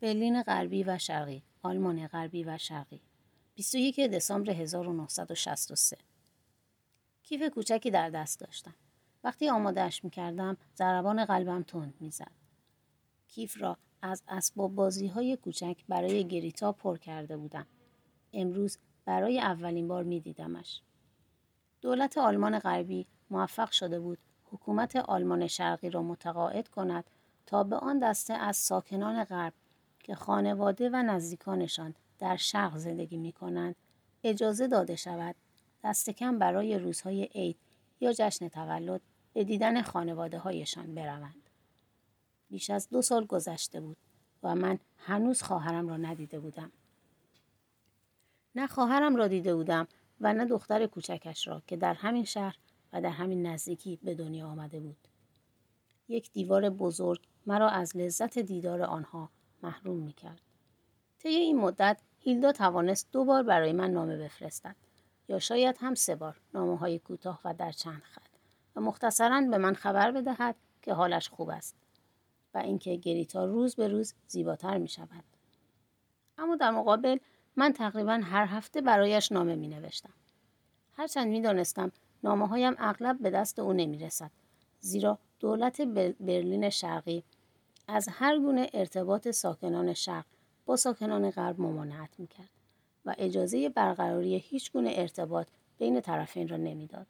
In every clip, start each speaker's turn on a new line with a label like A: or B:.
A: برلین غربی و شرقی آلمان غربی و شرقی. 21 دسامبر 1963 کیف کوچکی در دست داشتم. وقتی آمادهش می‌کردم ضربان قلبم تند می‌زد. کیف را از اسباب بازی های کوچک برای گریتا پر کرده بودم. امروز برای اولین بار میدیدمش. دولت آلمان غربی موفق شده بود حکومت آلمان شرقی را متقاعد کند تا به آن دسته از ساکنان غرب که خانواده و نزدیکانشان در شرق زندگی می کنند اجازه داده شود دست کم برای روزهای عید یا جشن تولد به دیدن خانواده هایشان بروند. بیش از دو سال گذشته بود و من هنوز خواهرم را ندیده بودم. نه خواهرم را دیده بودم و نه دختر کوچکش را که در همین شهر و در همین نزدیکی به دنیا آمده بود. یک دیوار بزرگ مرا از لذت دیدار آنها محروم می کرد. طی این مدت هیلدا توانست دو بار برای من نامه بفرستد یا شاید هم سه بار نامه های کوتاه و در چند خط و مختصرا به من خبر بدهد که حالش خوب است و اینکه گریتا روز به روز زیباتر می شود. اما در مقابل من تقریبا هر هفته برایش نامه می نوشتم. هرچند می دانستم نامه هایم اغلب به دست او نمی رسد. زیرا دولت برلین شرقی از هر گونه ارتباط ساکنان شرق با ساکنان غرب ممانعت می کرد و اجازه برقراری هیچ گونه ارتباط بین طرفین را نمی‌داد.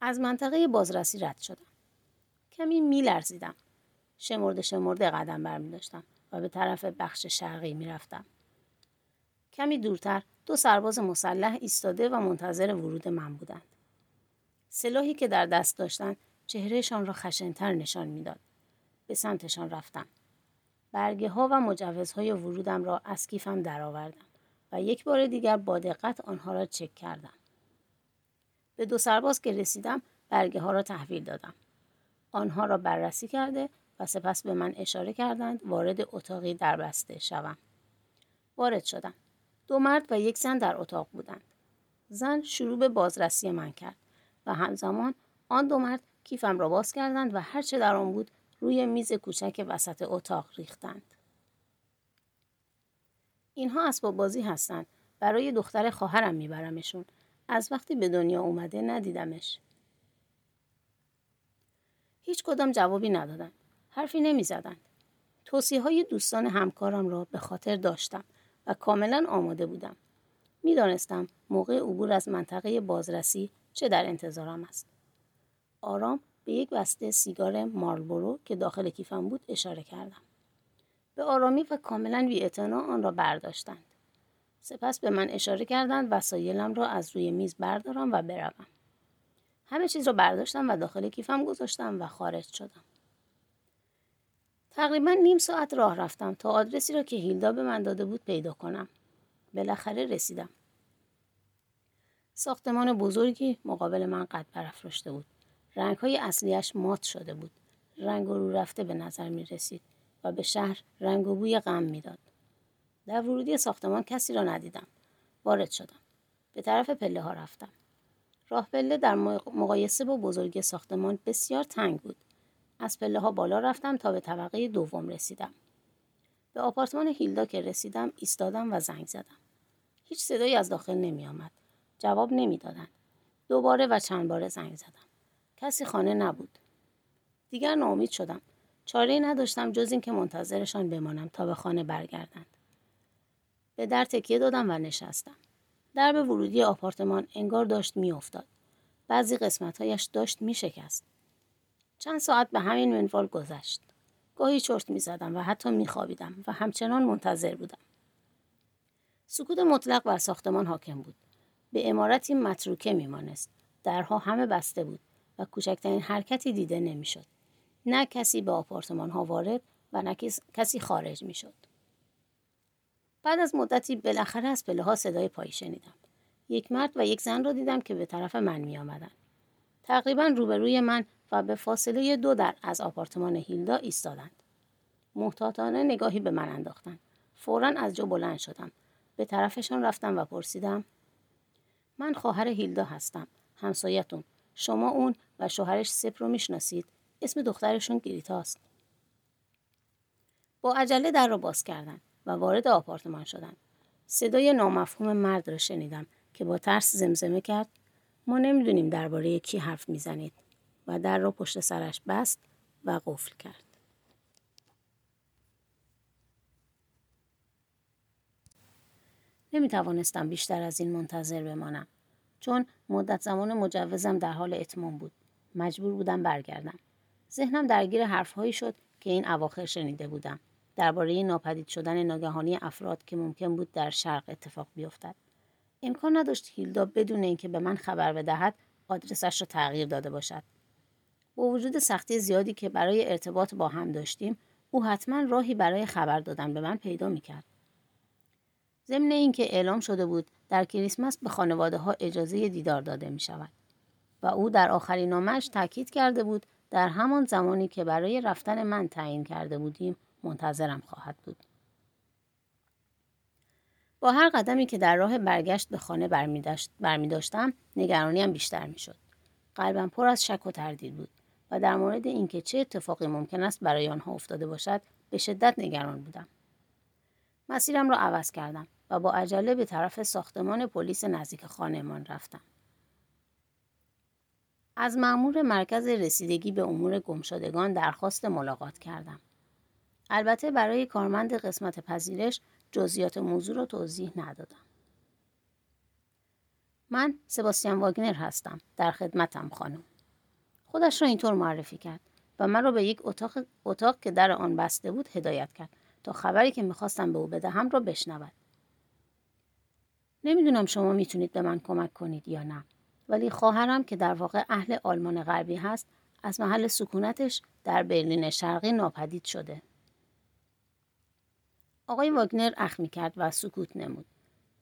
A: از منطقه بازرسی رد شدم. کمی میلرزیدم. شمرده شمرده قدم برمی داشتم و به طرف بخش شرقی می رفتم. کمی دورتر دو سرباز مسلح ایستاده و منتظر ورود من بودند. سلاحی که در دست داشتند چهرهشان را خشنتر نشان می‌داد. به سمتشان رفتم. برگه ها و مجوزهای ورودم را از کیفم درآوردم و یک بار دیگر با دقت آنها را چک کردم. به دو سرباز که رسیدم برگه ها را تحویل دادم. آنها را بررسی کرده و سپس به من اشاره کردند وارد اتاقی دربسته شوم. وارد شدم. دو مرد و یک زن در اتاق بودند. زن شروع به بازرسی من کرد و همزمان آن دو مرد کیفم را باز کردند و هرچه در آن بود روی میز کوچک وسط اتاق ریختند. اینها اسباب بازی هستند. برای دختر خواهرم میبرمشون. از وقتی به دنیا اومده ندیدمش. هیچ کدام جوابی ندادند. حرفی نمی‌زدند. توصیه های دوستان همکارم را به خاطر داشتم و کاملا آماده بودم. می‌دانستم موقع عبور از منطقه بازرسی چه در انتظارم است. آرام به یک بسته سیگار مارلبورو که داخل کیفم بود اشاره کردم. به آرامی و کاملا بی آن را برداشتند. سپس به من اشاره کردند وسایلم را از روی میز بردارم و بروم. همه چیز را برداشتم و داخل کیفم گذاشتم و خارج شدم. تقریبا نیم ساعت راه رفتم تا آدرسی را که هیلدا به من داده بود پیدا کنم. بالاخره رسیدم. ساختمان بزرگی مقابل من قد برافراشته بود. رنگ های اصلیش مات شده بود. رنگ رو رفته به نظر می رسید و به شهر رنگ و بوی غم می‌داد. در ورودی ساختمان کسی را ندیدم. وارد شدم. به طرف پله ها رفتم. راه پله در مقایسه با بزرگی ساختمان بسیار تنگ بود. از پله ها بالا رفتم تا به طبقه دوم رسیدم. به آپارتمان هیلدا که رسیدم ایستادم و زنگ زدم. هیچ صدایی از داخل نمی آمد. جواب نمی دادن. دوباره و چند بار زنگ زدم. کسی خانه نبود. دیگر ناامید شدم. چاره نداشتم جز اینکه منتظرشان بمانم تا به خانه برگردند. به در تکیه دادم و نشستم. درب ورودی آپارتمان انگار داشت میافتاد. بعضی قسمتهایش داشت میشکست. چند ساعت به همین منوال گذشت. گاهی چرت می‌زدم و حتی میخوابیدم و همچنان منتظر بودم. سکوت مطلق بر ساختمان حاکم بود. به امارتی متروکه میمانست. درها همه بسته بود. و کوچکترین حرکتی دیده نمی‌شد. نه کسی به آپارتمان ها وارد و نه کسی خارج می‌شد. بعد از مدتی بالاخره از پله ها صدای پایی شنیدم. یک مرد و یک زن را دیدم که به طرف من می آمدن. تقریبا روبروی من و به فاصله دو در از آپارتمان هیلدا ایستادند. محتاطانه نگاهی به من انداختند. فورا از جا بلند شدم. به طرفشان رفتم و پرسیدم من خواهر هیلدا هستم. همسایتون. شما اون و شوهرش سپ رو می‌شناسید. اسم دخترشون گریتاست. با عجله در را باز کردند و وارد آپارتمان شدند صدای نامفهوم مرد را شنیدم که با ترس زمزمه کرد. ما نمی‌دونیم درباره کی حرف می‌زنید. و در را پشت سرش بست و قفل کرد. نمی توانستم بیشتر از این منتظر بمانم. چون مدت زمان مجوزم در حال اتمام بود. مجبور بودم برگردم. ذهنم درگیر حرفهایی شد که این اواخر شنیده بودم. درباره ناپدید شدن ناگهانی افراد که ممکن بود در شرق اتفاق بیفتد. امکان نداشت هیلدا بدون اینکه به من خبر بدهد آدرسش را تغییر داده باشد. با وجود سختی زیادی که برای ارتباط با هم داشتیم او حتما راهی برای خبر دادن به من پیدا می‌کرد. ضمن اینکه اعلام شده بود در کریسمس به خانواده ها اجازه دیدار داده می شود و او در آخرین نامش تاکید کرده بود در همان زمانی که برای رفتن من تعیین کرده بودیم منتظرم خواهد بود. با هر قدمی که در راه برگشت به خانه برمی داشتم نگرانیم بیشتر می شد. قلبم پر از شک و تردید بود و در مورد اینکه چه اتفاقی ممکن است برای آنها افتاده باشد به شدت نگران بودم. مسیرم را عوض کردم و با عجله به طرف ساختمان پلیس نزدیک خانهمان رفتم. از مأمور مرکز رسیدگی به امور گمشدگان درخواست ملاقات کردم. البته برای کارمند قسمت پذیرش جزئیات موضوع را توضیح ندادم. من سباستیان واگنر هستم. در خدمتم خانم. خودش را اینطور معرفی کرد و من را به یک اتاق, اتاق که در آن بسته بود هدایت کرد تا خبری که می‌خواستم به او بدهم را بشنود. نمی‌دونم شما می‌تونید به من کمک کنید یا نه ولی خواهرم که در واقع اهل آلمان غربی هست از محل سکونتش در برلین شرقی ناپدید شده. آقای واگنر اخ می کرد و سکوت نمود.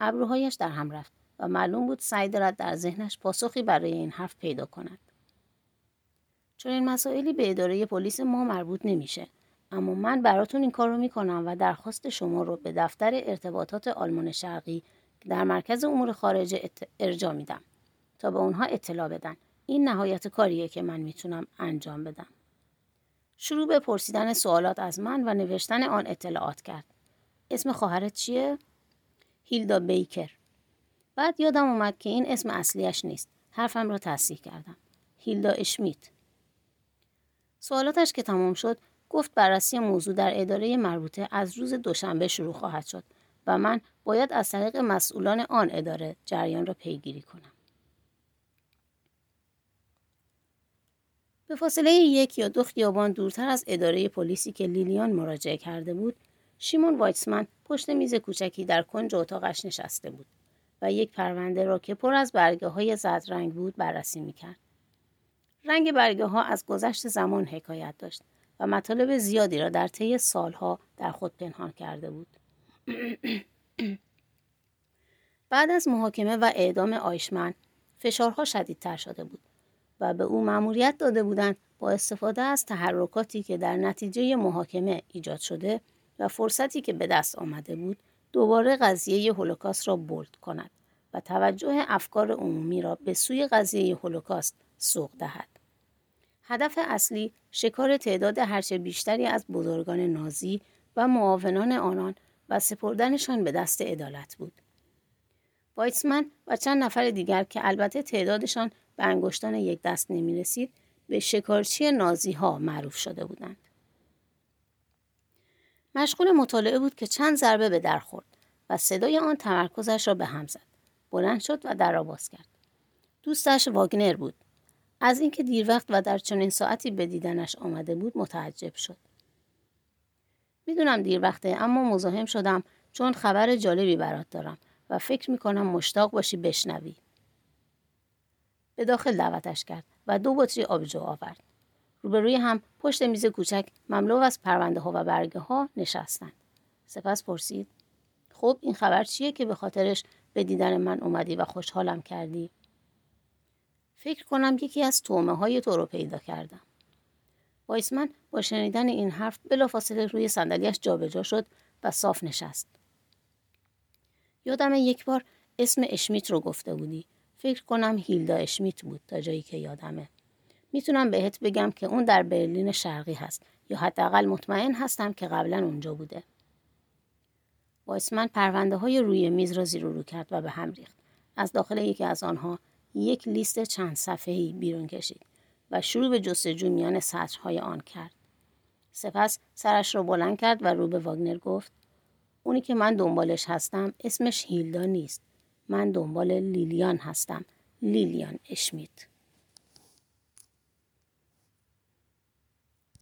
A: ابروهایش در هم رفت و معلوم بود سعی دارد در ذهنش پاسخی برای این حرف پیدا کند. چون این مسائلی به اداره پلیس ما مربوط نمیشه اما من براتون این کار رو می‌کنم و درخواست شما رو به دفتر ارتباطات آلمان شرقی در مرکز امور خارجه ارجا میدم تا به اونها اطلاع بدن. این نهایت کاریه که من می‌تونم انجام بدم. شروع به پرسیدن سوالات از من و نوشتن آن اطلاعات کرد. اسم خواهرت چیه؟ هیلدا بیکر. بعد یادم اومد که این اسم اصلیش نیست. حرفم را تصحیح کردم. هیلدا اشمیت. سوالاتش که تمام شد گفت بررسی موضوع در اداره مربوطه از روز دوشنبه شروع خواهد شد. و من باید از طریق مسئولان آن اداره جریان را پیگیری کنم. به فاصله یک یا دو خیابان دورتر از اداره پلیسی که لیلیان مراجعه کرده بود، شیمون وایتسمن پشت میز کوچکی در کنج اتاقش نشسته بود و یک پرونده را که پر از برگه های زد رنگ بود بررسی می‌کرد. رنگ برگه ها از گذشت زمان حکایت داشت و مطالب زیادی را در طی سالها در خود پنهان کرده بود. بعد از محاکمه و اعدام آیشمن فشارها شدیدتر شده بود و به او مأموریت داده بودند با استفاده از تحرکاتی که در نتیجه محاکمه ایجاد شده و فرصتی که به دست آمده بود دوباره قضیه هولوکاست را بولد کند و توجه افکار عمومی را به سوی قضیه هولوکاست سوق دهد. هدف اصلی شکار تعداد هرچه بیشتری از بزرگان نازی و معاونان آنان و سپردنشان به دست عدالت بود. وایتسمن و چند نفر دیگر که البته تعدادشان به انگشتان یک دست نمی رسید به شکارچی نازی ها معروف شده بودند. مشغول مطالعه بود که چند ضربه به در خورد و صدای آن تمرکزش را به هم زد. بلند شد و در را باز کرد. دوستش واگنر بود. از اینکه دیر وقت و در چنین ساعتی به دیدنش آمده بود متعجب شد. می‌دونم دیر وقته اما مزاحم شدم چون خبر جالبی برات دارم و فکر می‌کنم مشتاق باشی بشنوی. به داخل دعوتش کرد و دو بطری آبجو آورد. روبروی هم پشت میز کوچک مملو از پرونده ها و برگه ها نشستند. سپس پرسید خب این خبر چیه که به خاطرش به دیدن من اومدی و خوشحالم کردی؟ فکر کنم یکی از تومه های تو رو پیدا کردم. وایسمن با شنیدن این حرف بلافاصله روی صندلیاش جابجا شد و صاف نشست. یادم یک بار اسم اشمیت رو گفته بودی. فکر کنم هیلدا اشمیت بود تا جایی که یادمه. می‌تونم بهت بگم که اون در برلین شرقی هست یا حداقل مطمئن هستم که قبلا اونجا بوده. وایسمن پرونده های روی میز را زیر رو کرد و به هم ریخت. از داخل یکی از آنها یک لیست چند صفحه‌ای بیرون کشید و شروع به جستجو میان سطرهای آن کرد. سپس سرش را بلند کرد و رو به واگنر گفت اونی که من دنبالش هستم اسمش هیلدا نیست. من دنبال لیلیان هستم. لیلیان اشمیت.